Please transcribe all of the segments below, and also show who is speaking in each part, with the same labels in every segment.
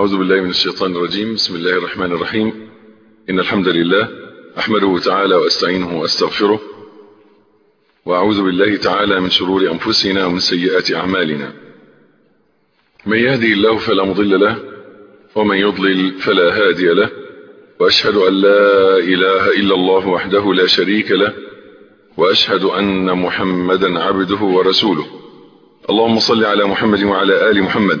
Speaker 1: أعوذ بالله من الشيطان الرجيم. بسم الله الرحمن الرحيم. إن الحمد لله أحمده تعالى وأستعينه وأستغفره وأعوذ بالله تعالى من شرور أنفسنا ومن سيئات أعمالنا. من يهدي الله فلا مضل له ومن يضلل فلا هادي له. وأشهد أن لا إله إلا الله وحده لا شريك له. وأشهد أن محمدا عبده ورسوله. اللهم صل على محمد وعلى آل محمد.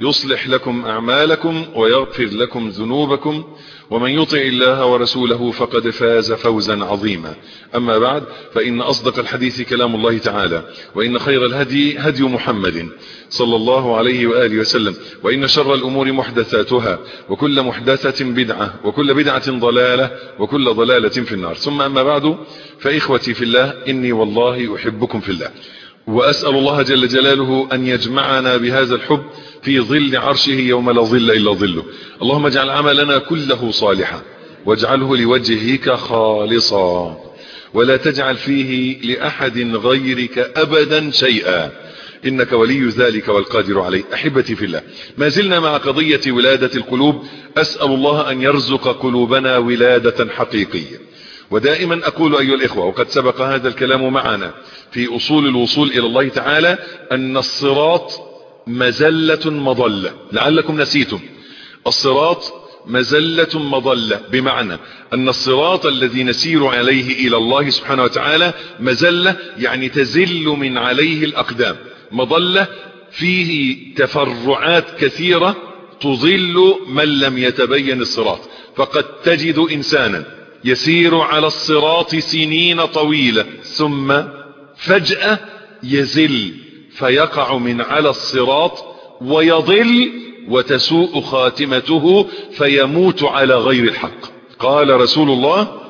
Speaker 1: يصلح لكم أعمالكم ويغفر لكم ذنوبكم ومن يطع الله ورسوله فقد فاز فوزا عظيما. أما بعد فإن أصدق الحديث كلام الله تعالى وإن خير الهدي هدي محمد صلى الله عليه وآله وسلم وإن شر الأمور محدثاتها وكل محدثة بدعة وكل بدعة ضلالة وكل ضلالة في النار. ثم أما بعد فإخوتي في الله إني والله أحبكم في الله. وأسأل الله جل جلاله أن يجمعنا بهذا الحب في ظل عرشه يوم لا ظل إلا ظله. اللهم اجعل عملنا كله صالحا واجعله لوجهك خالصا ولا تجعل فيه لأحد غيرك أبدا شيئا. إنك ولي ذلك والقادر عليه. أحبتي في الله ما زلنا مع قضية ولادة القلوب أسأل الله أن يرزق قلوبنا ولادة حقيقية. ودائما أقول أيها الإخوة وقد سبق هذا الكلام معنا في أصول الوصول إلى الله تعالى أن الصراط مزلة مضلة. لعلكم نسيتم. الصراط مزلة مضلة. بمعنى أن الصراط الذي نسير عليه إلى الله سبحانه وتعالى مزلة يعني تزل من عليه الأقدام. مضلة فيه تفرعات كثيرة تضل من لم يتبين الصراط. فقد تجد إنسانا يسير على الصراط سنين طويلة ثم فجأة يزل فيقع من على الصراط ويضل وتسوء خاتمته فيموت على غير الحق. قال رسول الله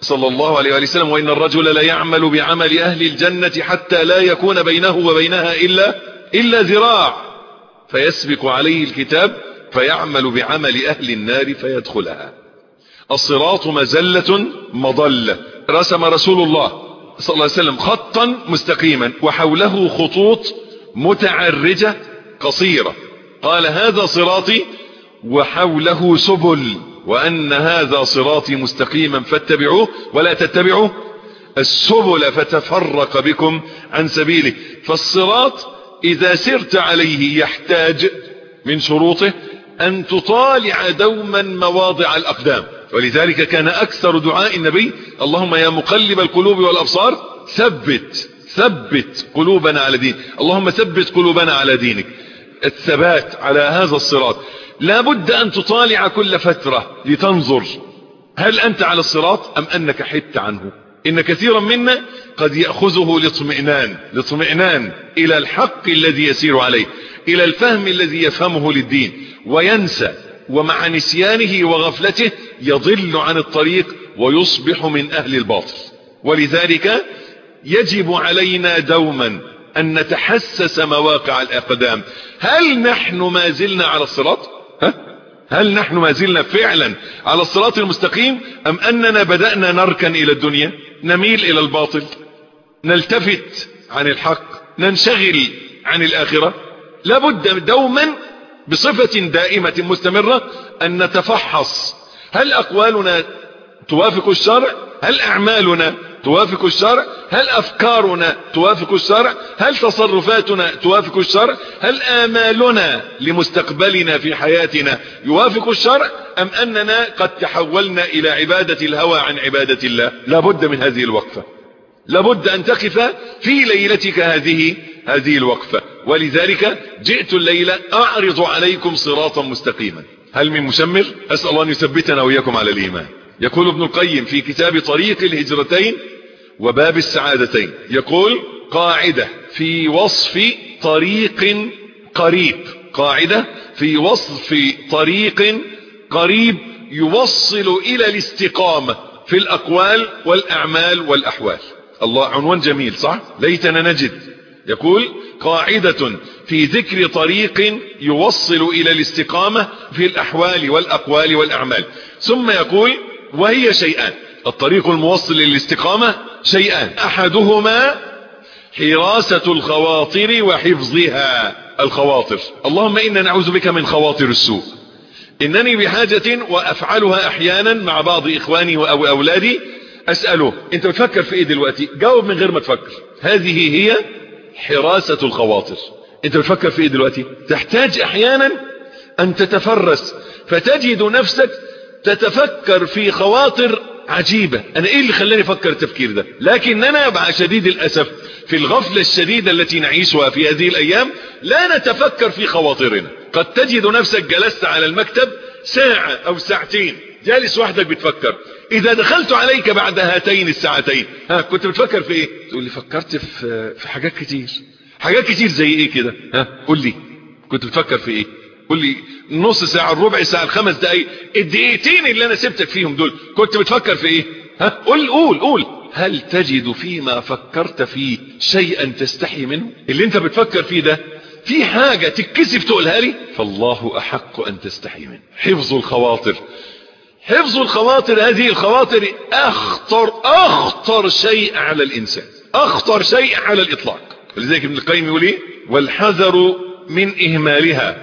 Speaker 1: صلى الله عليه وسلم وإن الرجل لا يعمل بعمل أهل الجنة حتى لا يكون بينه وبينها إلا, إلا ذراع. فيسبق عليه الكتاب فيعمل بعمل أهل النار فيدخلها. الصراط مزلة مضلة رسم رسول الله صلى الله عليه وسلم خطا مستقيما وحوله خطوط متعرجة قصيرة. قال هذا صراطي وحوله سبل وأن هذا صراطي مستقيما فاتبعوه ولا تتبعوا السبل فتفرق بكم عن سبيله. فالصراط إذا سرت عليه يحتاج من شروطه أن تطالع دوما مواضع الأقدام. ولذلك كان أكثر دعاء النبي اللهم يا مقلب القلوب والأبصار ثبت ثبت قلوبنا على دين. اللهم ثبت قلوبنا على دينك. الثبات على هذا الصراط. لا بد أن تطالع كل فترة لتنظر هل أنت على الصراط أم أنك حدت عنه. إن كثيرا منا قد يأخذه لاطمئنان لاطمئنان إلى الحق الذي يسير عليه إلى الفهم الذي يفهمه للدين وينسى ومع نسيانه وغفلته يضل عن الطريق ويصبح من أهل الباطل. ولذلك يجب علينا دوما أن نتحسس مواقع الأقدام. هل نحن ما زلنا على الصراط؟ ها؟ هل نحن ما زلنا فعلا على الصراط المستقيم؟ أم أننا بدأنا نركن إلى الدنيا نميل إلى الباطل نلتفت عن الحق ننشغل عن الآخرة؟ لابد دوما بصفة دائمة مستمرة أن نتفحص. هل أقوالنا توافق الشرع؟ هل أعمالنا توافق الشرع؟ هل أفكارنا توافق الشرع؟ هل تصرفاتنا توافق الشرع؟ هل آمالنا لمستقبلنا في حياتنا يوافق الشرع؟ أم أننا قد تحولنا إلى عبادة الهوى عن عبادة الله؟ لابد من هذه الوقفة. لابد أن تقف في ليلتك هذه هذه الوقفة. ولذلك جئت الليلة أعرض عليكم صراطا مستقيما. هل من مشمر أسأل الله أن يثبتنا وإياكم على الإيمان. يقول ابن القيم في كتاب طريق الهجرتين وباب السعادتين يقول قاعدة في وصف طريق قريب. قاعدة في وصف طريق قريب يوصل إلى الاستقامة في الأقوال والأعمال والأحوال. الله عنوان جميل صح؟ ليتنا نجد. يقول قاعدة في ذكر طريق يوصل إلى الاستقامة في الأحوال والأقوال والأعمال. ثم يقول وهي شيئان. الطريق الموصل للاستقامة شيئان. أحدهما حراسة الخواطر وحفظها. الخواطر. اللهم إنا نعوذ بك من خواطر السوء. إنني بحاجة وأفعلها أحيانا مع بعض إخواني أو أولادي. أسأله أنت بتفكر في إيه دلوقتي؟ جاوب من غير ما تفكر. هذه هي حراسة الخواطر. انت بتفكر في إيه دلوقتي؟ تحتاج أحيانا ان تتفرس فتجد نفسك تتفكر في خواطر عجيبة. أنا إيه اللي خلاني أفكر التفكير ده؟ لكننا مع شديد الاسف في الغفلة الشديدة التي نعيشها في هذه الأيام لا نتفكر في خواطرنا. قد تجد نفسك جلست على المكتب ساعة أو ساعتين جالس وحدك بتفكر. إذا دخلت عليك بعد هاتين الساعتين. ها كنت بتفكر في إيه؟ تقول لي فكرت في في حاجات كتير. حاجات كتير زي إيه كده؟ ها قول لي. كنت بتفكر في إيه؟ قول لي نص ساعة الربع ساعة الخمس دقايق الدقيقتين اللي أنا سبتك فيهم دول كنت بتفكر في إيه؟ ها قول قول قول. هل تجد فيما فكرت فيه شيئا تستحي منه؟ اللي أنت بتفكر فيه ده في حاجة تتكسف تقولها لي؟ فالله أحق أن تستحي منه. حفظ الخواطر. حفظ الخواطر هذه الخواطر أخطر أخطر شيء على الإنسان أخطر شيء على الإطلاق. لذلك ابن القيم يقول إيه؟ والحذر من إهمالها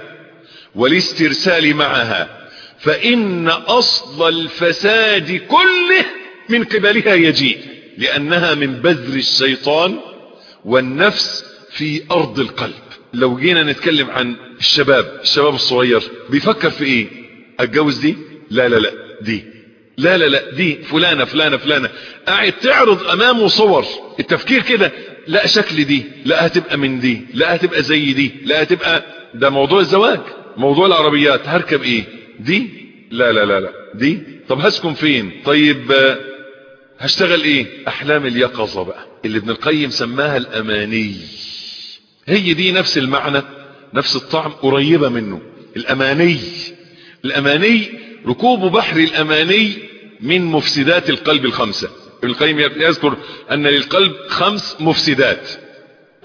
Speaker 1: والاسترسال معها فإن أصل الفساد كله من قبلها يجيء لأنها من بذر الشيطان والنفس في أرض القلب. لو جينا نتكلم عن الشباب الشباب الصغير بيفكر في إيه؟ أتجوز دي؟ لا لا لا. دي. لا لا لا دي فلانة فلانة فلانة. قاعد تعرض أمامه صور. التفكير كده لا شكل دي لا هتبقى من دي لا هتبقى زي دي لا هتبقى. ده موضوع الزواج موضوع العربيات. هركب إيه؟ دي؟ لا لا لا لا. دي؟ طب هسكن فين؟ طيب هشتغل إيه؟ أحلام اليقظة بقى اللي ابن القيم سماها الأماني. هي دي نفس المعنى نفس الطعم قريبة منه. الأماني. الأماني ركوب بحر الأماني من مفسدات القلب الخمسة. ابن القيم يذكر أن للقلب خمس مفسدات.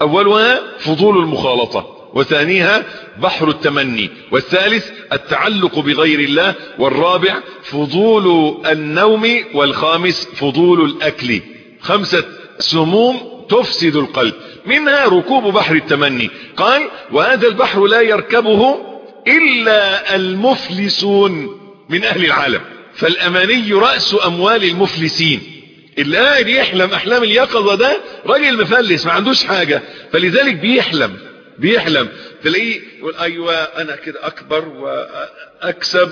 Speaker 1: أولها فضول المخالطة وثانيها بحر التمني والثالث التعلق بغير الله والرابع فضول النوم والخامس فضول الأكل. خمسة سموم تفسد القلب. منها ركوب بحر التمني. قال وهذا البحر لا يركبه إلا المفلسون. من أهل العالم. فالأماني رأس أموال المفلسين. اللي قاعد يحلم أحلام اليقظة ده راجل مفلس ما عندوش حاجة. فلذلك بيحلم بيحلم. تلاقيه يقول أيوه أنا كده أكبر وأكسب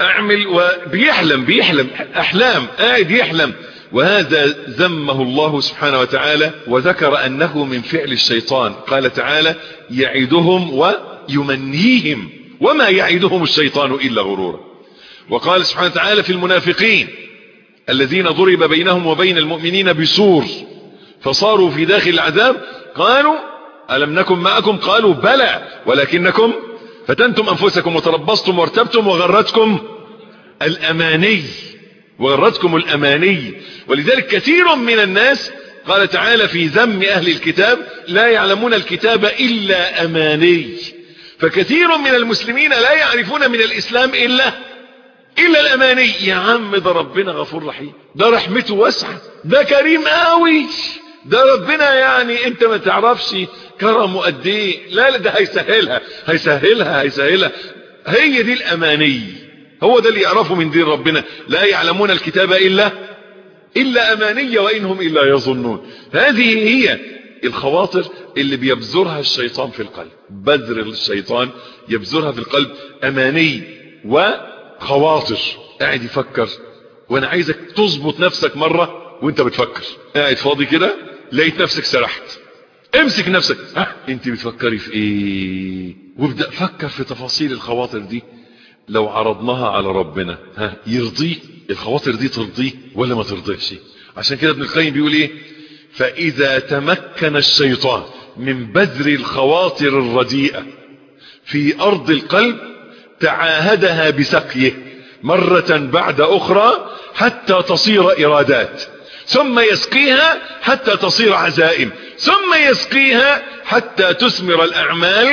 Speaker 1: وأعمل وبيحلم بيحلم. أحلام قاعد يحلم. وهذا ذمه الله سبحانه وتعالى وذكر أنه من فعل الشيطان. قال تعالى يعدهم ويمنيهم. وما يعدهم الشيطان إلا غرورا. وقال سبحانه وتعالى في المنافقين الذين ضرب بينهم وبين المؤمنين بسور فصاروا في داخل العذاب قالوا ألم نكن معكم؟ قالوا بلى ولكنكم فتنتم أنفسكم وتربصتم وارتبتم وغرتكم الأماني وغرتكم الأماني. ولذلك كثير من الناس قال تعالى في ذم أهل الكتاب لا يعلمون الكتاب إلا أماني. فكثير من المسلمين لا يعرفون من الإسلام إلا إلا الأماني. يا عم ده ربنا غفور رحيم. ده رحمته واسعة. ده كريم قوي. ده ربنا يعني أنت ما تعرفش كرمه قد إيه. لا لا ده هيسهلها. هيسهلها هيسهلها. هي دي الأماني. هو ده اللي يعرفه من دين ربنا. لا يعلمون الكتاب إلا إلا أماني وإنهم إلا يظنون. هذه هي الخواطر اللي بيبذرها الشيطان في القلب. بذر الشيطان يبذرها في القلب أماني وخواطر. قاعد يفكر وأنا عايزك تظبط نفسك مرة وأنت بتفكر. قاعد فاضي كده لقيت نفسك سرحت. امسك نفسك. ها أنت بتفكري في إيه؟ وابدأ فكر في تفاصيل الخواطر دي. لو عرضناها على ربنا ها يرضيه الخواطر دي ترضيه ولا ما ترضيش عشان كده ابن القيم بيقول إيه؟ فإذا تمكن الشيطان من بذر الخواطر الرديئة في أرض القلب تعاهدها بسقيه مرة بعد أخرى حتى تصير إرادات ثم يسقيها حتى تصير عزائم ثم يسقيها حتى تثمر الأعمال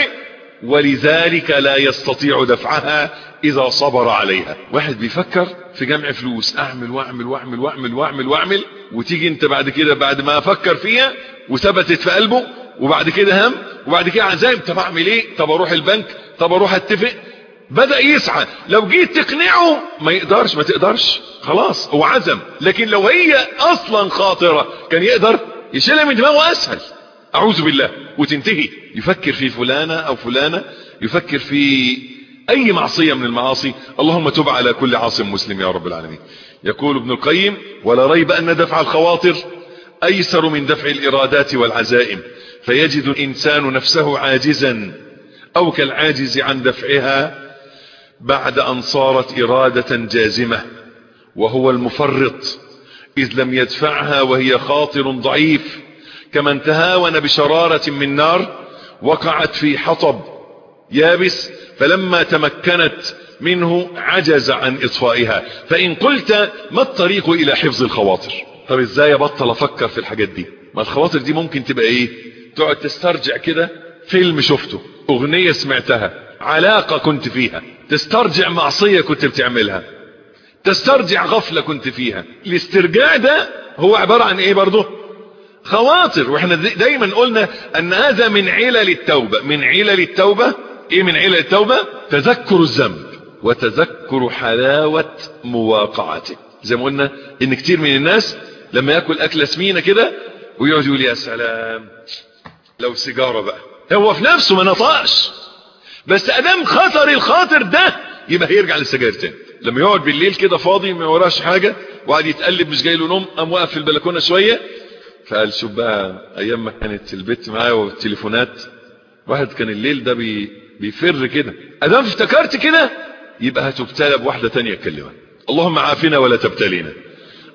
Speaker 1: ولذلك لا يستطيع دفعها إذا صبر عليها. واحد بيفكر في جمع فلوس أعمل وأعمل وأعمل وأعمل وأعمل وأعمل وتيجي انت بعد كده بعد ما أفكر فيها وثبتت في قلبه وبعد كده هم وبعد كده عزائم طب اعمل إيه؟ طب أروح البنك طب أروح اتفق. بدأ يسعى. لو جيت تقنعه ما يقدرش ما تقدرش. خلاص هو عزم. لكن لو هي أصلا خاطرة كان يقدر يشيلها من دماغه اسهل أعوذ بالله. وتنتهي. يفكر في فلانة أو فلانة يفكر في أي معصية من المعاصي اللهم تب على كل عاصم مسلم يا رب العالمين. يقول ابن القيم ولا ريب أن دفع الخواطر أيسر من دفع الإرادات والعزائم فيجد الإنسان نفسه عاجزا أو كالعاجز عن دفعها بعد أن صارت إرادة جازمة وهو المفرط إذ لم يدفعها وهي خاطر ضعيف كمن تهاون بشرارة من نار وقعت في حطب يابس فلما تمكنت منه عجز عن إطفائها. فإن قلت ما الطريق إلى حفظ الخواطر؟ طب إزاي ابطل أفكر في الحاجات دي؟ ما الخواطر دي ممكن تبقى إيه؟ تقعد تسترجع كده فيلم شفته أغنية سمعتها علاقة كنت فيها تسترجع معصية كنت بتعملها تسترجع غفلة كنت فيها. الاسترجاع ده هو عبارة عن إيه برضه؟ خواطر. وإحنا دايما قلنا أن هذا من علل التوبة. من علل التوبة إيه من علل التوبة؟ تذكر الذنب وتذكر حلاوة مواقعته زي ما قلنا إن كتير من الناس لما يأكل أكلة سمينة كده ويقعد يقول يا سلام لو سيجارة بقى. هو في نفسه ما نطقش. بس أدام خطر الخاطر ده يبقى هيرجع للسجاير تاني. لما يقعد بالليل كده فاضي ما وراش حاجة وقعد يتقلب مش جاي له نوم قام واقف في البلكونة شوية فقال شوف بقى أيام ما كانت البيت معايا والتليفونات واحد كان الليل ده بي بيفر كده. ادام افتكرت كده؟ يبقى هتبتلى بواحدة تانية تكلمها اللهم عافنا ولا تبتلينا.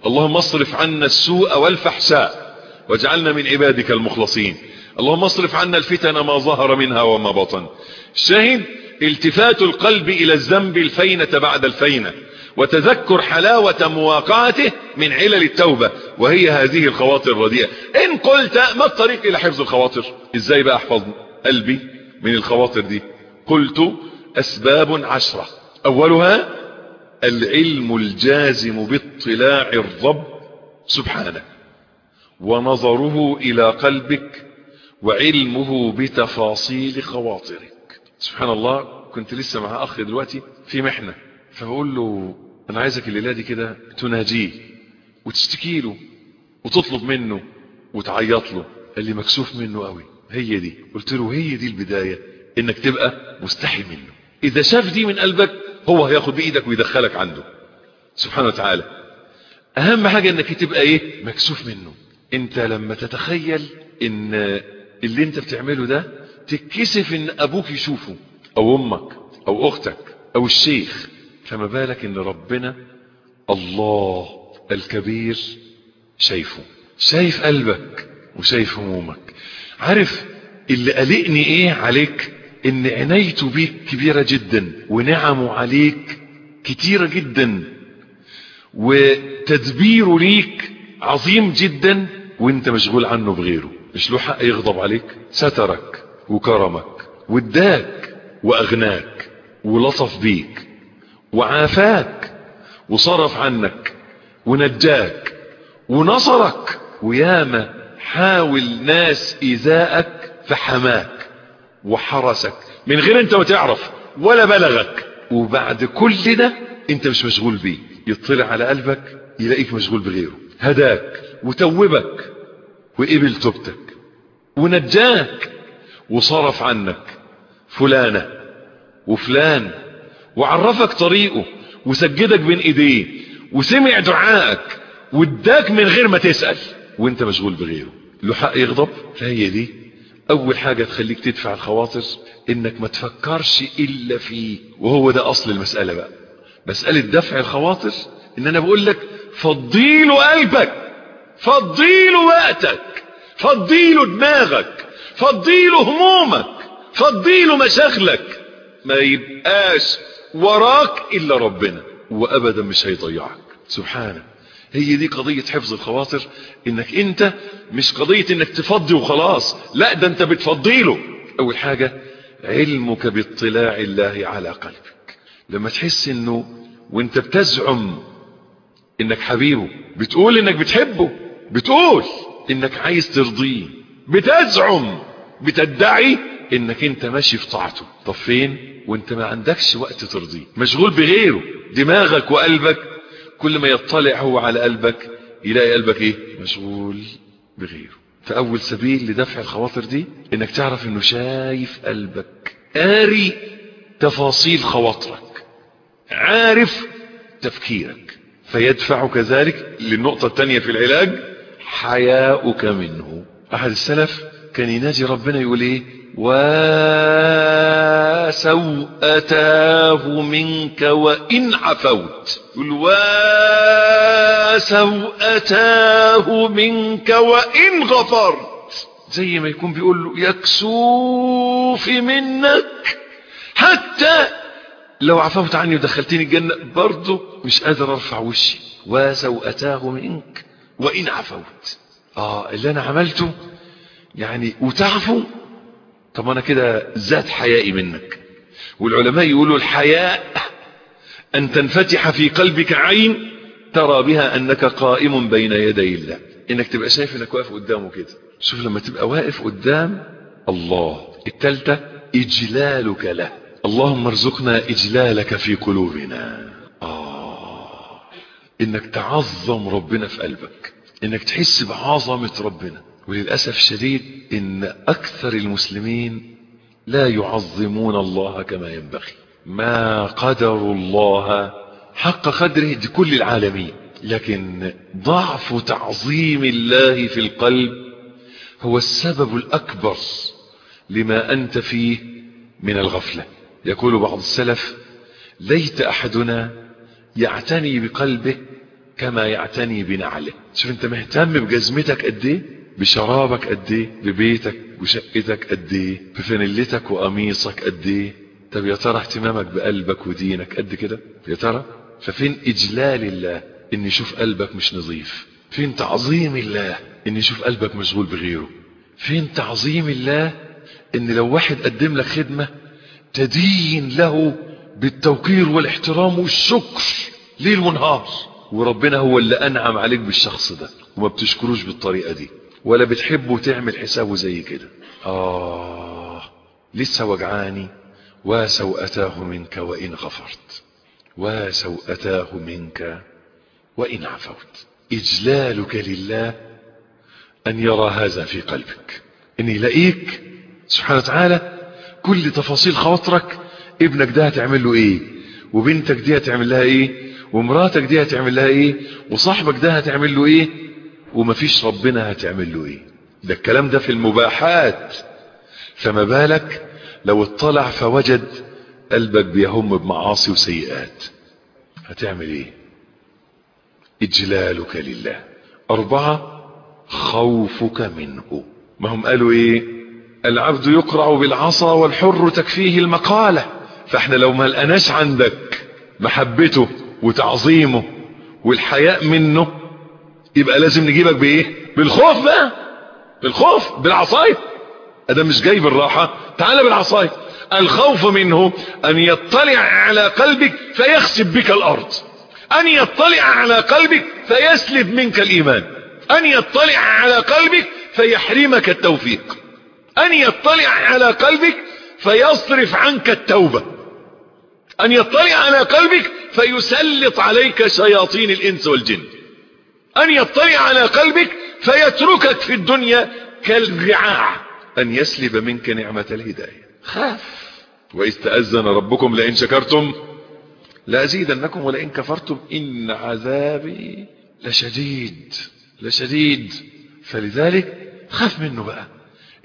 Speaker 1: اللهم اصرف عنا السوء والفحشاء واجعلنا من عبادك المخلصين. اللهم اصرف عنا الفتن ما ظهر منها وما بطن. الشاهد التفات القلب إلى الذنب الفينة بعد الفينة. وتذكر حلاوة مواقعته من علل التوبة. وهي هذه الخواطر الرديئة. إن قلت ما الطريق إلى حفظ الخواطر؟ إزاي بقى أحفظ قلبي؟ من الخواطر دي. قلت أسباب عشرة. أولها العلم الجازم باطلاع الرب سبحانه ونظره إلى قلبك وعلمه بتفاصيل خواطرك. سبحان الله كنت لسه مع أخ دلوقتي في محنة فبقول له أنا عايزك الليلة دي كده تناجيه وتشتكي له وتطلب منه وتعيط له. قال لي مكسوف منه قوي. هي دي. قلت له هي دي البداية إنك تبقى مستحي منه. إذا شاف دي من قلبك هو هياخد بإيدك ويدخلك عنده. سبحانه وتعالى. أهم حاجة إنك تبقى إيه؟ مكسوف منه. أنت لما تتخيل إن اللي أنت بتعمله ده تتكسف إن أبوك يشوفه أو أمك أو أختك أو الشيخ. فما بالك إن ربنا الله الكبير شايفه. شايف قلبك وشايف همومك. عارف اللي قلقني إيه عليك؟ إن عنايته بيك كبيرة جدا ونعمه عليك كتيرة جدا وتدبيره ليك عظيم جدا وإنت مشغول عنه بغيره. مش له حق يغضب عليك. سترك وكرمك واداك وأغناك ولطف بيك وعافاك وصرف عنك ونجاك ونصرك وياما حاول ناس ايذائك فحماك وحرسك. من غير أنت ما تعرف ولا بلغك. وبعد كل ده أنت مش مشغول بيه. يطلع على قلبك يلاقيك مشغول بغيره. هداك وتوبك وقبل توبتك. ونجاك وصرف عنك فلانة وفلان. وعرفك طريقه وسجدك بين إيديه. وسمع دعائك. واداك من غير ما تسأل. وانت مشغول بغيره. له حق يغضب؟ فهي دي. أول حاجة تخليك تدفع الخواطر إنك ما تفكرش إلا فيه. وهو ده أصل المسألة بقى. مسألة دفع الخواطر إن أنا بقول لك فضيله قلبك فضيله وقتك فضيله دماغك فضيله همومك فضيله مشاغلك. ما يبقاش وراك إلا ربنا وأبدا مش هيضيعك. سبحانه هي دي قضية حفظ الخواطر إنك أنت مش قضية إنك تفضي وخلاص لا ده أنت بتفضيله أول حاجة علمك باطلاع الله على قلبك. لما تحس إنه وأنت بتزعم إنك حبيبه بتقول إنك بتحبه بتقول إنك عايز ترضيه بتزعم بتدعي إنك أنت ماشي في طاعته. طب فين؟ وأنت ما عندكش وقت ترضيه. مشغول بغيره دماغك وقلبك كل ما يطلع هو على قلبك يلاقي قلبك إيه؟ مشغول بغيره. فأول سبيل لدفع الخواطر دي إنك تعرف إنه شايف قلبك قاري تفاصيل خواطرك عارف تفكيرك. فيدفعك ذلك للنقطة الثانية في العلاج حياؤك منه. أحد السلف كان يناجي ربنا يقول إيه؟ وسوءتاه منك وإن عفوت. يقول وسوءتاه منك وإن غفرت. زي ما يكون بيقول له يكسوف منك. حتى لو عفوت عني ودخلتني الجنة برضه مش قادر أرفع وشي. وسوءتاه منك وإن عفوت. آه اللي أنا عملته يعني وتعفو. طب أنا كده زاد حيائي منك. والعلماء يقولوا الحياء أن تنفتح في قلبك عين ترى بها أنك قائم بين يدي الله. إنك تبقى شايف إنك واقف قدامه كده. شوف لما تبقى واقف قدام الله. التالتة إجلالك له. اللهم ارزقنا إجلالك في قلوبنا. آه. إنك تعظم ربنا في قلبك. إنك تحس بعظمة ربنا. وللأسف الشديد إن أكثر المسلمين لا يعظمون الله كما ينبغي. ما قدروا الله حق قدره دي كل العالمين. لكن ضعف تعظيم الله في القلب هو السبب الأكبر لما أنت فيه من الغفلة. يقول بعض السلف ليت أحدنا يعتني بقلبه كما يعتني بنعله. شوف أنت مهتم بجزمتك قد إيه؟ بشرابك قد إيه ببيتك وشقتك قد إيه بفانيلتك وقميصك قد إيه طب يا ترى اهتمامك بقلبك ودينك قد كده؟ يا ترى؟ ففين إجلال الله ان يشوف قلبك مش نظيف؟ فين تعظيم الله ان يشوف قلبك مشغول بغيره؟ فين تعظيم الله إن لو واحد قدم لك خدمة تدين له بالتوقير والاحترام والشكر ليل ونهار وربنا هو اللي أنعم عليك بالشخص ده وما بتشكروش بالطريقة دي. ولا بتحبه تعمل حسابه زي كده. آه لسه وجعاني. وسوءتاه منك وإن غفرت. وسوءتاه منك وإن عفوت. إجلالك لله أن يرى هذا في قلبك. أن يلاقيك سبحانه وتعالى كل تفاصيل خواطرك ابنك ده هتعمل له إيه؟ وبنتك دي هتعمل لها إيه؟ ومراتك دي هتعمل لها إيه؟ وصاحبك ده هتعمل له إيه؟ ومفيش ربنا هتعمل له إيه. ده الكلام ده في المباحات. فما بالك لو اطلع فوجد قلبك بيهم بمعاصي وسيئات. هتعمل إيه؟ إجلالك لله. أربعة خوفك منه. ما هم قالوا إيه؟ العبد يقرع بالعصا والحر تكفيه المقالة. فإحنا لو ما لقناش عندك محبته وتعظيمه والحياء منه يبقى لازم نجيبك بإيه؟ بالخوف بقى. بالخوف بالعصاية. آدم مش جاي بالراحة تعال بالعصاية. الخوف منه أن يطلع على قلبك فيخسف بك الأرض. أن يطلع على قلبك فيسلب منك الإيمان. أن يطلع على قلبك فيحرمك التوفيق. أن يطلع على قلبك فيصرف عنك التوبة. أن يطلع على قلبك فيسلط عليك شياطين الإنس والجن. أن يطلع على قلبك فيتركك في الدنيا كالرعاع. أن يسلب منك نعمة الهداية. خاف. وإذ تأذن ربكم لئن شكرتم لأزيدنكم ولئن كفرتم إن عذابي لشديد لشديد. فلذلك خاف منه بقى.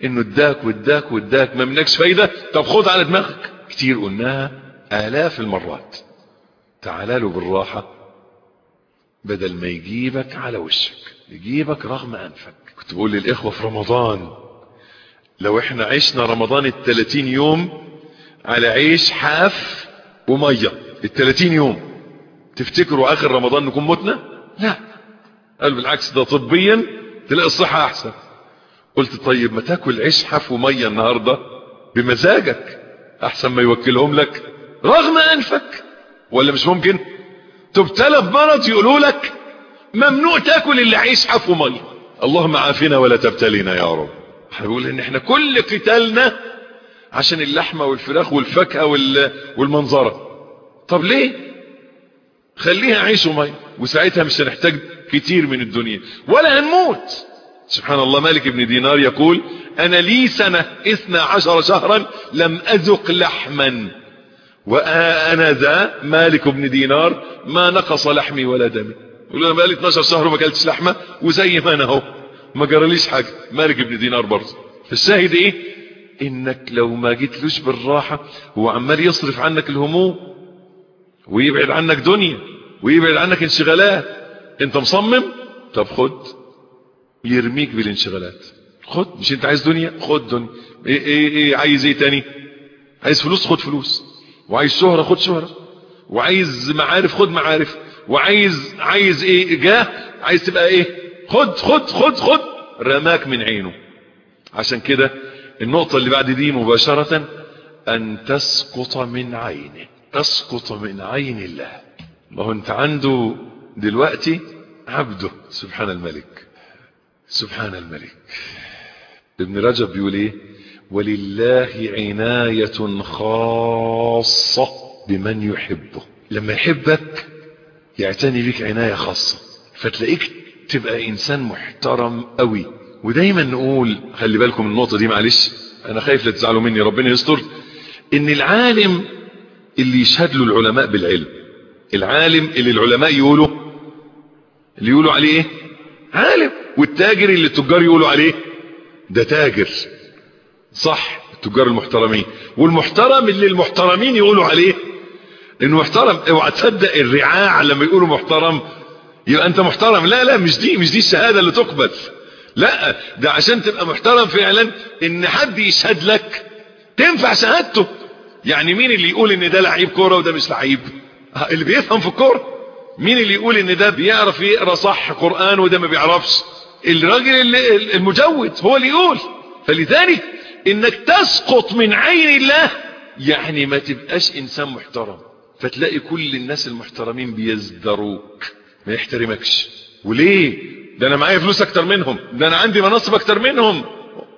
Speaker 1: إنه اداك واداك واداك ما منكش فايدة. طب خد على دماغك. كتير قلناها آلاف المرات. تعال له بالراحة. بدل ما يجيبك على وشك. يجيبك رغم أنفك. كنت بقول للإخوة في رمضان لو إحنا عشنا رمضان التلاتين يوم على عيش حاف ومية. التلاتين يوم. تفتكروا آخر رمضان نكون متنا؟ لا. قال بالعكس ده طبيا تلاقي الصحة أحسن. قلت طيب ما تاكل عيش حاف ومية النهاردة بمزاجك أحسن ما يوكلهم لك رغم أنفك. ولا مش ممكن؟ تبتلى بمرض يقولوا لك ممنوع تاكل إلا عيش حاف ومية اللهم عافنا ولا تبتلينا يا رب. إحنا بقول إن إحنا كل قتالنا عشان اللحمة والفراخ والفاكهة والمنظرة. طب ليه؟ خليها عيش ومية وساعتها مش هنحتاج كتير من الدنيا. ولا هنموت. سبحان الله مالك بن دينار يقول أنا لي سنة اثنى عشر شهرا لم أذق لحما. وأنا ذا مالك بن دينار ما نقص لحمي ولا دمي. يقول أنا بقالي 12 شهر وما اكلتش لحمة وزي ما أنا أهو. ما جراليش حاجة. مالك بن دينار برضه. فالشاهد إيه؟ إنك لو ما جيتلوش بالراحة هو عمال يصرف عنك الهموم ويبعد عنك دنيا ويبعد عنك انشغالات. أنت مصمم؟ طب خد يرميك بالانشغالات. خد مش أنت عايز دنيا؟ خد دنيا. إيه إيه, إيه عايز إيه تاني؟ عايز فلوس؟ خد فلوس. وعايز شهرة خد شهرة. وعايز معارف خد معارف. وعايز عايز إيه؟ جاه عايز تبقى إيه؟ خد خد خد خد. رماك من عينه. عشان كده النقطة اللي بعد دي مباشرة أن تسقط من عينه. تسقط من عين الله. ما هو أنت عنده دلوقتي عبده. سبحان الملك. سبحان الملك. ابن رجب بيقول إيه؟ ولله عناية خاصة بمن يحبه. لما يحبك يعتني بك عناية خاصة فتلاقيك تبقى إنسان محترم قوي. ودايما نقول خلي بالكم النقطة دي معلش أنا خايف لا تزعلوا مني ربنا يستر إن العالم اللي يشهد له العلماء بالعلم العالم اللي العلماء يقولوا اللي يقولوا عليه إيه؟ عالم والتاجر اللي التجار يقولوا عليه ده تاجر. صح التجار المحترمين. والمحترم اللي المحترمين يقولوا عليه انه محترم اوعى تصدق الرعاع لما يقولوا محترم يبقى أنت محترم. لا لا مش دي مش دي الشهادة اللي تقبل. لا ده عشان تبقى محترم فعلا إن حد يشهد لك تنفع شهادته. يعني مين اللي يقول إن ده لعيب كورة وده مش لعيب؟ اللي بيفهم في الكورة. مين اللي يقول إن ده بيعرف يقرأ صح قرآن وده ما بيعرفش؟ الراجل المجود هو اللي يقول. فلذلك إنك تسقط من عين الله. يعني ما تبقاش إنسان محترم فتلاقي كل الناس المحترمين بيزدروك ما يحترمكش. وليه؟ ده أنا معايا فلوس أكتر منهم ده أنا عندي مناصب أكتر منهم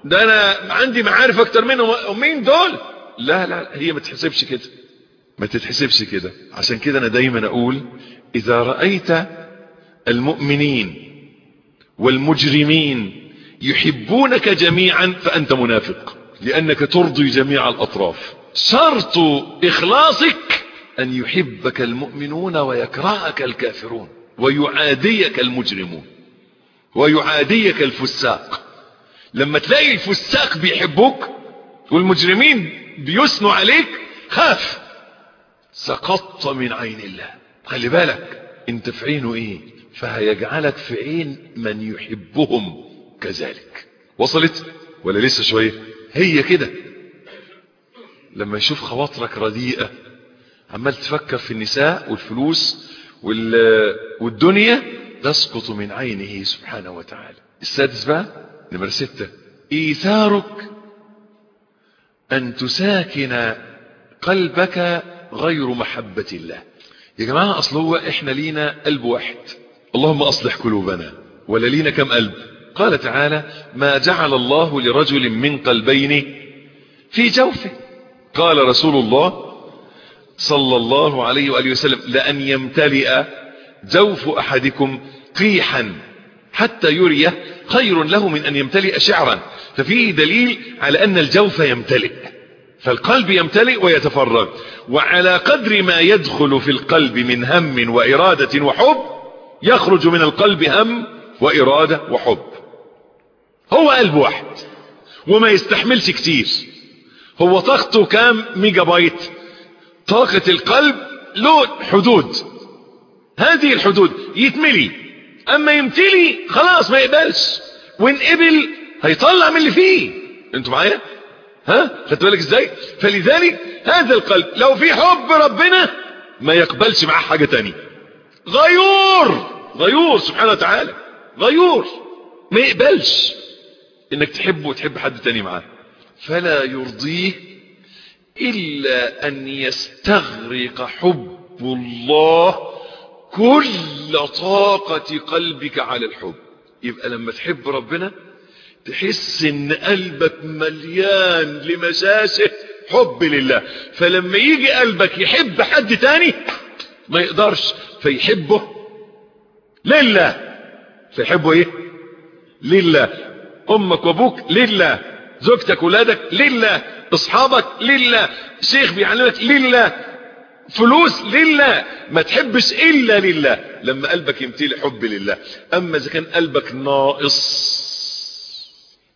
Speaker 1: ده أنا عندي معارف أكتر منهم. ومين دول؟ لا لا هي ما تحسبش كده. ما تتحسبش كده. عشان كده أنا دايما أقول إذا رأيت المؤمنين والمجرمين يحبونك جميعا فأنت منافق. لأنك ترضي جميع الأطراف. شرط إخلاصك أن يحبك المؤمنون ويكرهك الكافرون ويعاديك المجرمون ويعاديك الفساق. لما تلاقي الفساق بيحبوك والمجرمين بيثنوا عليك خاف. سقطت من عين الله. خلي بالك انت في عينه إيه؟ فهيجعلك في عين من يحبهم كذلك. وصلت ولا لسه شوية؟ هي كده. لما يشوف خواطرك رديئة عمال تفكر في النساء والفلوس والدنيا تسقط من عينه سبحانه وتعالى. السادس بقى نمرة ستة إيثارك. أن تساكن قلبك غير محبة الله. يا جماعة أصل هو إحنا لينا قلب واحد. اللهم أصلح قلوبنا. ولا لينا كم قلب؟ قال تعالى ما جعل الله لرجل من قلبين في جوفه. قال رسول الله صلى الله عليه وآله وسلم لأن يمتلئ جوف أحدكم قيحا حتى يريه خير له من أن يمتلئ شعرا. ففيه دليل على أن الجوف يمتلئ فالقلب يمتلئ ويتفرغ وعلى قدر ما يدخل في القلب من هم وإرادة وحب يخرج من القلب هم وإرادة وحب. هو قلب واحد وما يستحملش كتير. هو طاقته كام ميجا بايت؟ طاقة القلب له حدود. هذه الحدود يتملي. أما يمتلي خلاص ما يقبلش. وإن قبل هيطلع من اللي فيه. أنتوا معايا؟ ها؟ خدت بالك إزاي؟ فلذلك هذا القلب لو في حب ربنا ما يقبلش معاه حاجة تانية. غيور! غيور سبحانه وتعالى. غيور! ما يقبلش. إنك تحبه وتحب حد تاني معاه. فلا يرضيه إلا أن يستغرق حب الله كل طاقة قلبك على الحب. يبقى لما تحب ربنا تحس إن قلبك مليان لمساسه حب لله. فلما يجي قلبك يحب حد تاني ما يقدرش فيحبه لله. فيحبه إيه؟ لله. أمك وأبوك لله زوجتك ولادك لله أصحابك لله شيخ بيعلمك لله فلوس لله ما تحبش إلا لله. لما قلبك يمتلي حب لله. أما إذا كان قلبك ناقص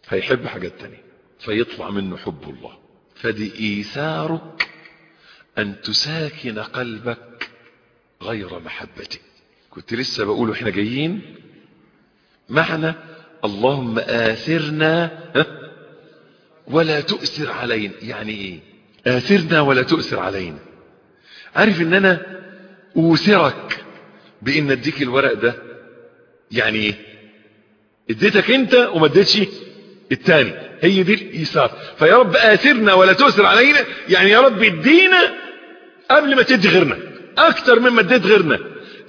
Speaker 1: هيحب حاجات تانية. فيطلع منه حب الله. فدي إيثارك أن تساكن قلبك غير محبته كنت لسه بقول وإحنا جايين. معنى اللهم آثرنا ولا تؤثر علينا. يعني إيه؟ آثرنا ولا تؤثر علينا. عارف إن أنا أوثرك بإن أديك الورق ده؟ يعني إيه؟ اديتك أنت وما اديتش التاني. هي دي الإيثار. فيا رب آثرنا ولا تؤثر علينا. يعني يا رب ادينا قبل ما تدي غيرنا. أكتر مما اديت غيرنا.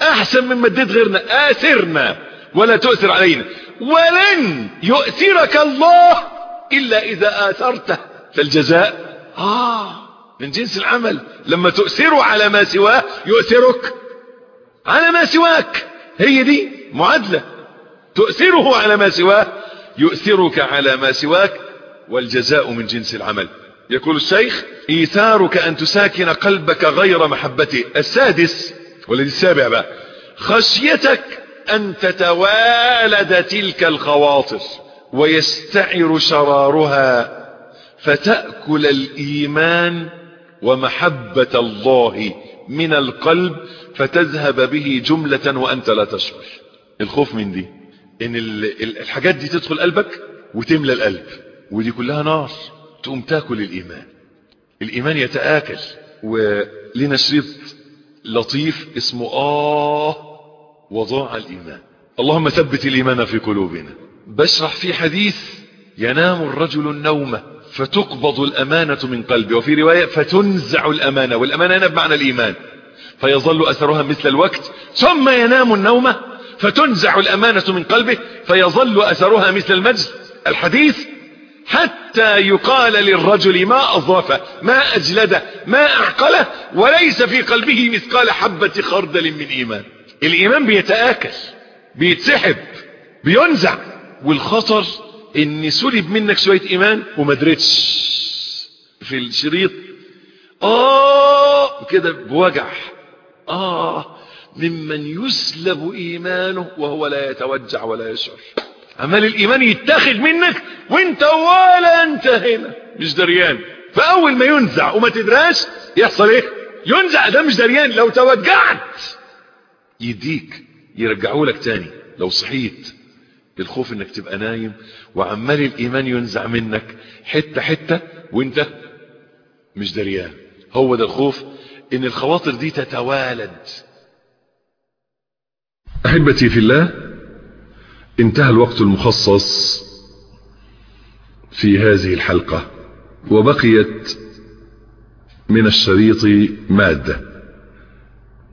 Speaker 1: أحسن مما اديت غيرنا. آثرنا. ولا تؤثر علينا. ولن يؤثرك الله إلا إذا آثرته. فالجزاء آه من جنس العمل. لما تؤثره على ما سواه يؤثرك على ما سواك. هي دي معادلة. تؤثره على ما سواه يؤثرك على ما سواك. والجزاء من جنس العمل. يقول الشيخ إيثارك أن تساكن قلبك غير محبته. السادس والذي السابع بقى خشيتك أن تتوالد تلك الخواطر ويستعر شرارها فتأكل الإيمان ومحبة الله من القلب فتذهب به جملة وأنت لا تشعر. الخوف من دي؟ إن الحاجات دي تدخل قلبك وتملى القلب ودي كلها نار. تقوم تاكل الإيمان. الإيمان يتآكل. ولنا شريط لطيف اسمه آه وضاع الإيمان. اللهم ثبت الإيمان في قلوبنا. بشرح في حديث ينام الرجل النوم فتقبض الأمانة من قلبه وفي رواية فتنزع الأمانة والأمانة هنا بمعنى الإيمان. فيظل أثرها مثل الوقت ثم ينام النوم فتنزع الأمانة من قلبه فيظل أثرها مثل المجد. الحديث حتى يقال للرجل ما اضافه ما اجلده ما أعقله وليس في قلبه مثقال حبة خردل من إيمان. الإيمان بيتآكل بيتسحب بينزع والخطر ان سلب منك شوية إيمان وما درتش في الشريط. آه كده بوجع. آه ممن يسلب إيمانه وهو لا يتوجع ولا يشعر. عمال الإيمان يتاخد منك وإنت ولا أنت هنا. مش دريان. فأول ما ينزع وما تدراش يحصل إيه؟ ينزع ده مش دريان. لو توجعت يديك يرجعوا لك تاني. لو صحيت الخوف إنك تبقى نايم وعمال الإيمان ينزع منك حتة حتة وإنت مش دريان. هو ده الخوف إن الخواطر دي تتوالد.
Speaker 2: أحبتي في الله انتهى الوقت المخصص في هذه الحلقة وبقيت من الشريط مادة.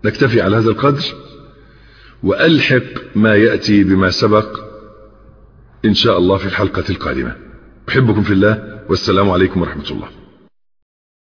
Speaker 2: نكتفي على هذا القدر. وألحق ما يأتي بما سبق إن شاء الله في الحلقة القادمة. أحبكم في الله والسلام عليكم ورحمة الله.